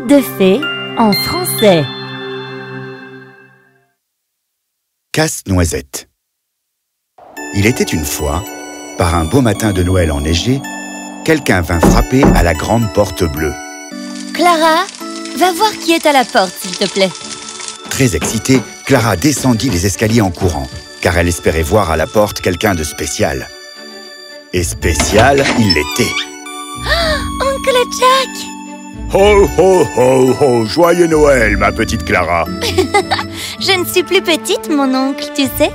Conte de fées en français. Casse-noisette. Il était une fois, par un beau matin de Noël enneigé, quelqu'un vint frapper à la grande porte bleue. Clara, va voir qui est à la porte, s'il te plaît. Très excitée, Clara descendit les escaliers en courant, car elle espérait voir à la porte quelqu'un de spécial. Et spécial, il l'était. Oncle Jack Ho ho ho ho Joyeux Noël, ma petite Clara Je ne suis plus petite, mon oncle, tu sais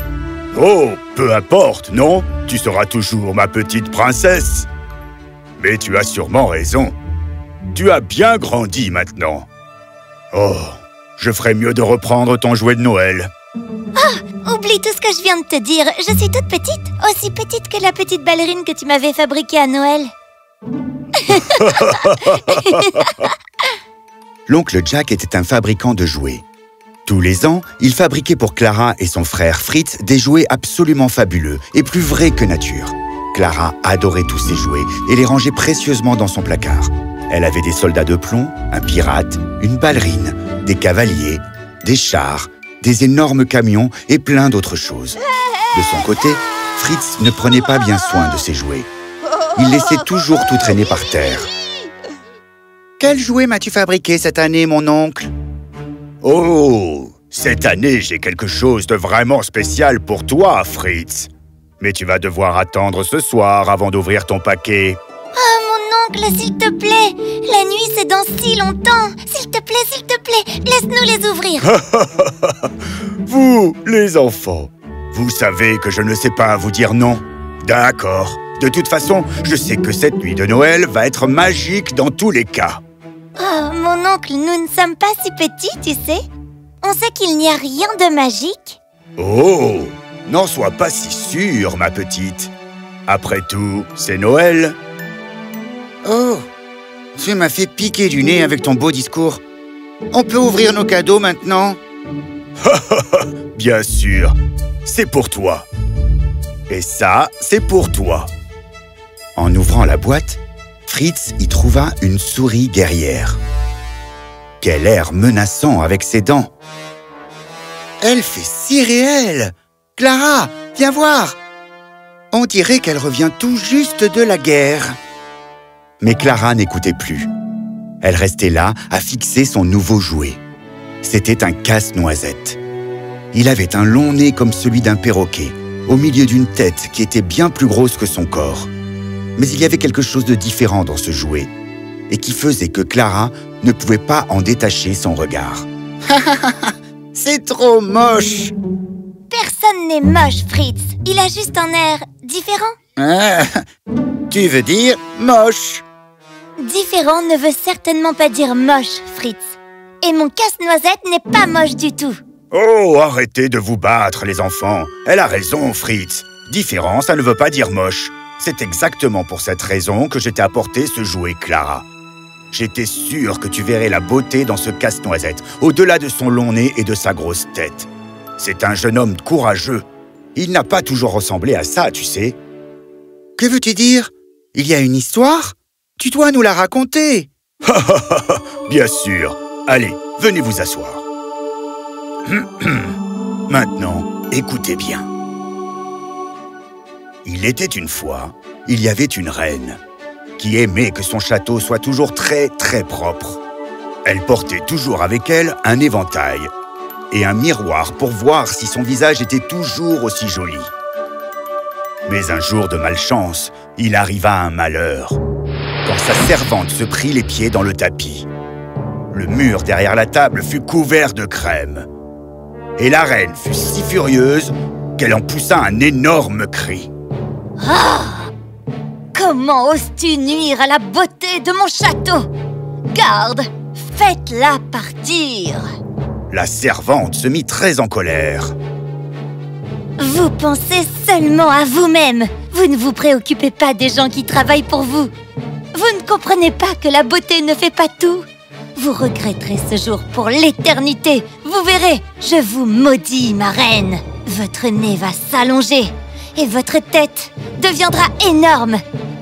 Oh, peu importe, non? Tu seras toujours ma petite princesse Mais tu as sûrement raison. Tu as bien grandi maintenant. Oh, je ferais mieux de reprendre ton jouet de Noël. Oublie tout ce que je viens de te dire. Je suis toute petite, aussi petite que la petite ballerine que tu m'avais fabriquée à Noël. L'oncle Jack était un fabricant de jouets. Tous les ans, il fabriquait pour Clara et son frère Fritz des jouets absolument fabuleux et plus vrais que nature. Clara adorait tous ces jouets et les rangeait précieusement dans son placard. Elle avait des soldats de plomb, un pirate, une ballerine, des cavaliers, des chars, des énormes camions et plein d'autres choses. De son côté, Fritz ne prenait pas bien soin de ses jouets. Il laissait toujours tout traîner par terre. Quel jouet m'as-tu fabriqué cette année, mon oncle? Oh, cette année, j'ai quelque chose de vraiment spécial pour toi, Fritz. Mais tu vas devoir attendre ce soir avant d'ouvrir ton paquet. Oh, mon oncle, s'il te plaît La nuit, c'est dans si longtemps S'il te plaît, s'il te plaît, laisse-nous les ouvrir Vous, les enfants, vous savez que je ne sais pas vous dire non. D'accord. De toute façon, je sais que cette nuit de Noël va être magique dans tous les cas. Oh, mon oncle, nous ne sommes pas si petits, tu sais On sait qu'il n'y a rien de magique Oh N'en sois pas si sûre, ma petite. Après tout, c'est Noël. Oh Tu m'as fait piquer du nez avec ton beau discours. On peut ouvrir nos cadeaux maintenant Bien sûr C'est pour toi. Et ça, c'est pour toi. En ouvrant la boîte, Fritz y trouva une souris guerrière. Quel air menaçant avec ses dents Elle fait si réelle Clara, viens voir On dirait qu'elle revient tout juste de la guerre. Mais Clara n'écoutait plus. Elle restait là à fixer son nouveau jouet. C'était un casse-noisette. Il avait un long nez comme celui d'un perroquet, au milieu d'une tête qui était bien plus grosse que son corps. Mais il y avait quelque chose de différent dans ce jouet, et qui faisait que Clara ne pouvait pas en détacher son regard. C'est trop moche Personne n'est moche, Fritz Il a juste un air différent Ah, Tu veux dire moche Différent ne veut certainement pas dire moche, Fritz Et mon casse-noisette n'est pas moche du tout Oh, arrêtez de vous battre, les enfants. Elle a raison, Fritz. Différent, ça ne veut pas dire moche. C'est exactement pour cette raison que je t'ai apporté ce jouet, Clara. J'étais sûr que tu verrais la beauté dans ce casse-noisette, au-delà de son long nez et de sa grosse tête. C'est un jeune homme courageux. Il n'a pas toujours ressemblé à ça, tu sais. Que veux-tu dire? Il y a une histoire? Tu dois nous la raconter. Bien sûr. Allez, venez vous asseoir. Maintenant, écoutez bien. Il était une fois, il y avait une reine qui aimait que son château soit toujours très très propre. Elle portait toujours avec elle un éventail et un miroir pour voir si son visage était toujours aussi joli. Mais un jour de malchance, il arriva un malheur. Quand sa servante se prit les pieds dans le tapis. Le mur derrière la table fut couvert de crème. Et la reine fut si furieuse qu'elle en poussa un énorme cri. Comment oses-tu nuire à la beauté de mon château? Garde Faites-la partir. La servante se mit très en colère. Vous pensez seulement à vous-même. Vous ne vous préoccupez pas des gens qui travaillent pour vous. Vous ne comprenez pas que la beauté ne fait pas tout. Vous regretterez ce jour pour l'éternité. Vous verrez, je vous maudis, ma reine. Votre nez va s'allonger et votre tête deviendra énorme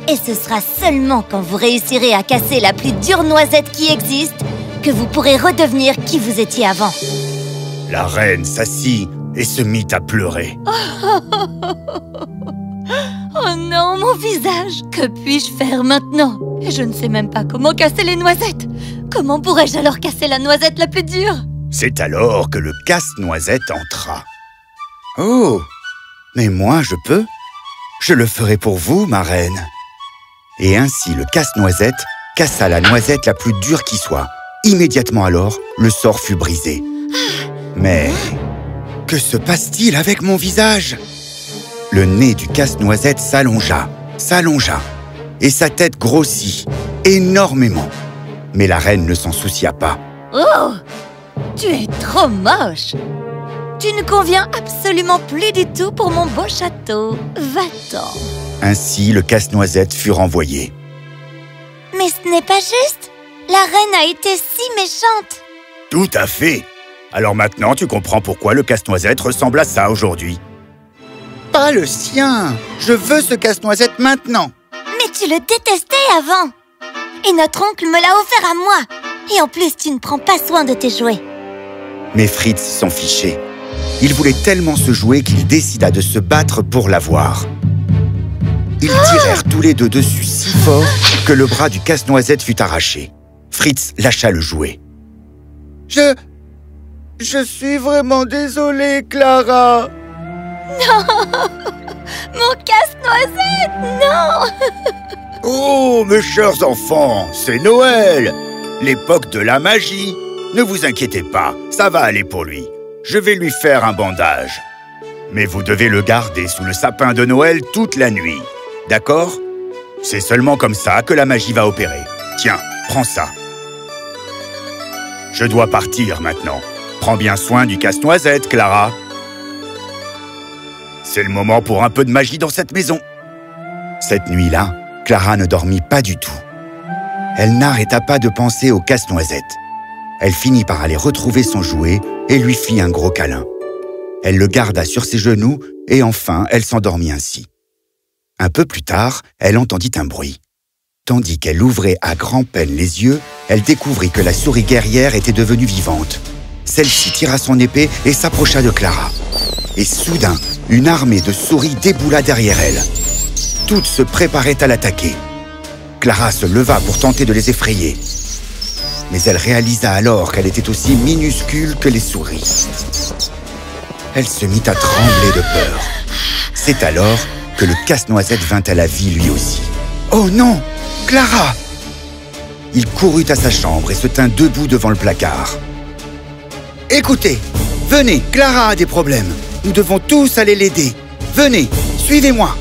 Et ce sera seulement quand vous réussirez à casser la plus dure noisette qui existe que vous pourrez redevenir qui vous étiez avant. La reine s'assit et se mit à pleurer. Oh non, mon visage Que puis-je faire maintenant? Et je ne sais même pas comment casser les noisettes Comment pourrais-je alors casser la noisette la plus dure? C'est alors que le casse-noisette entra. Oh Mais moi, je peux Je le ferai pour vous, ma reine. Et ainsi le casse-noisette cassa la noisette la plus dure qui soit. Immédiatement alors, le sort fut brisé. Mais que se passe-t-il avec mon visage? Le nez du casse-noisette s'allongea, s'allongea, et sa tête grossit énormément. Mais la reine ne s'en soucia pas. Oh Tu es trop moche Tu ne conviens absolument plus du tout pour mon beau château. Va-t'en. Ainsi, le casse-noisette fut renvoyé. Mais ce n'est pas juste. La reine a été si méchante. Tout à fait. Alors maintenant, tu comprends pourquoi le casse-noisette ressemble à ça aujourd'hui. Pas le sien. Je veux ce casse-noisette maintenant. Mais tu le détestais avant. Et notre oncle me l'a offert à moi. Et en plus, tu ne prends pas soin de tes jouets. Mais Fritz s'en fichait. Il voulait tellement se jouer qu'il décida de se battre pour l'avoir. Ils tirèrent tous les deux dessus si fort que le bras du casse-noisette fut arraché. Fritz lâcha le jouet. Je... Je suis vraiment désolé, Clara Mon casse-noisette Non Oh, mes chers enfants, c'est Noël L'époque de la magie Ne vous inquiétez pas, ça va aller pour lui. Je vais lui faire un bandage. Mais vous devez le garder sous le sapin de Noël toute la nuit. D'accord? C'est seulement comme ça que la magie va opérer. Tiens, prends ça. Je dois partir maintenant. Prends bien soin du casse-noisette, Clara. C'est le moment pour un peu de magie dans cette maison. Cette nuit-là, Clara ne dormit pas du tout. Elle n'arrêta pas de penser au casse-noisette. Elle finit par aller retrouver son jouet et lui fit un gros câlin. Elle le garda sur ses genoux et enfin elle s'endormit ainsi. Un peu plus tard, elle entendit un bruit. Tandis qu'elle ouvrait à grand-peine les yeux, elle découvrit que la souris guerrière était devenue vivante. Celle-ci tira son épée et s'approcha de Clara. Et soudain, une armée de souris déboula derrière elle. Toutes se préparaient à l'attaquer. Clara se leva pour tenter de les effrayer. Mais elle réalisa alors qu'elle était aussi minuscule que les souris. Elle se mit à trembler de peur. C'est alors que le casse-noisette vint à la vie lui aussi. Oh non Clara Il courut à sa chambre et se tint debout devant le placard. Écoutez, venez, Clara a des problèmes. Nous devons tous aller l'aider. Venez, suivez-moi.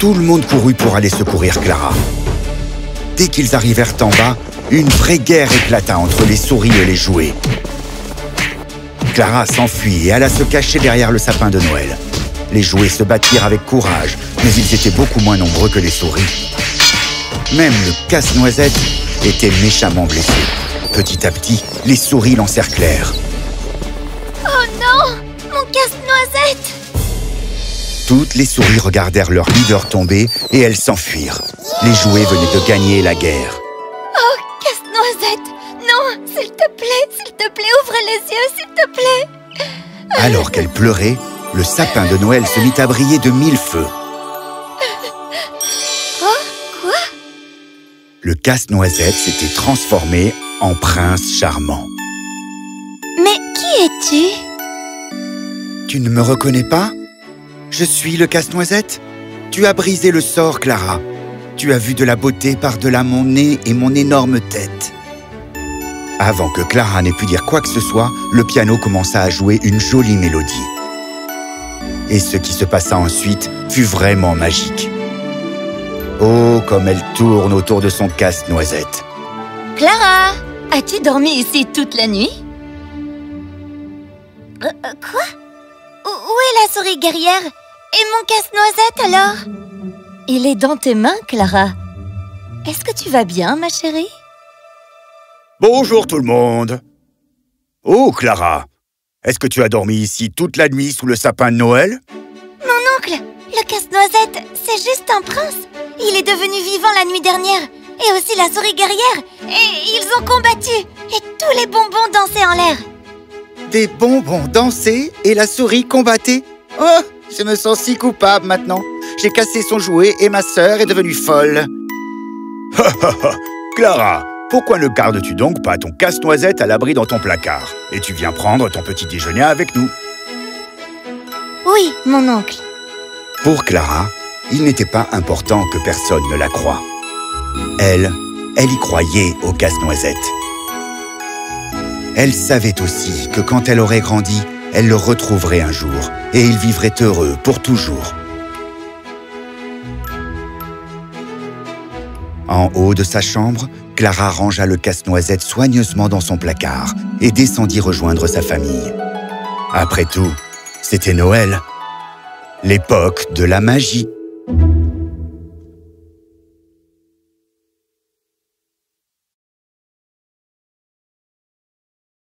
Tout le monde courut pour aller secourir Clara. Dès qu'ils arrivèrent en bas, une vraie guerre éclata entre les souris et les jouets. Clara s'enfuit et alla se cacher derrière le sapin de Noël. Les jouets se battirent avec courage, mais ils étaient beaucoup moins nombreux que les souris. Même le casse-noisette était méchamment blessé. Petit à petit, les souris l'encerclèrent. Oh non Mon casse-noisette Toutes les souris regardèrent leur leader tomber et elles s'enfuirent. Les jouets venaient de gagner la guerre. Plaît, s'il te plaît, ouvre les yeux, s'il te plaît Alors qu'elle pleurait, le sapin de Noël se mit à briller de mille feux. Oh, quoi? Le casse-noisette s'était transformé en prince charmant. Mais qui es-tu? Tu ne me reconnais pas? Je suis le casse-noisette Tu as brisé le sort, Clara. Tu as vu de la beauté par-delà mon nez et mon énorme tête. Avant que Clara n'ait pu dire quoi que ce soit, le piano commença à jouer une jolie mélodie. Et ce qui se passa ensuite fut vraiment magique. Oh, comme elle tourne autour de son casse-noisette. Clara As-tu dormi ici toute la nuit? Euh, euh, Quoi? Où, où est la souris guerrière? Et mon casse-noisette alors? Il est dans tes mains, Clara. Est-ce que tu vas bien, ma chérie? Bonjour tout le monde. Oh, Clara, est-ce que tu as dormi ici toute la nuit sous le sapin de Noël? Mon oncle Le casse-noisette, c'est juste un prince. Il est devenu vivant la nuit dernière Et aussi la souris guerrière Et ils ont combattu Et tous les bonbons dansaient en l'air. Des bonbons dansaient et la souris combattait Oh Je me sens si coupable maintenant. J'ai cassé son jouet et ma sœur est devenue folle. Clara, pourquoi ne gardes-tu donc pas ton casse-noisette à l'abri dans ton placard Et tu viens prendre ton petit déjeuner avec nous Oui, mon oncle Pour Clara, il n'était pas important que personne ne la croie. Elle, elle y croyait au casse-noisette. Elle savait aussi que quand elle aurait grandi, elle le retrouverait un jour et ils vivraient heureux pour toujours. En haut de sa chambre, Clara rangea le casse-noisette soigneusement dans son placard et descendit rejoindre sa famille. Après tout, c'était Noël, l'époque de la magie.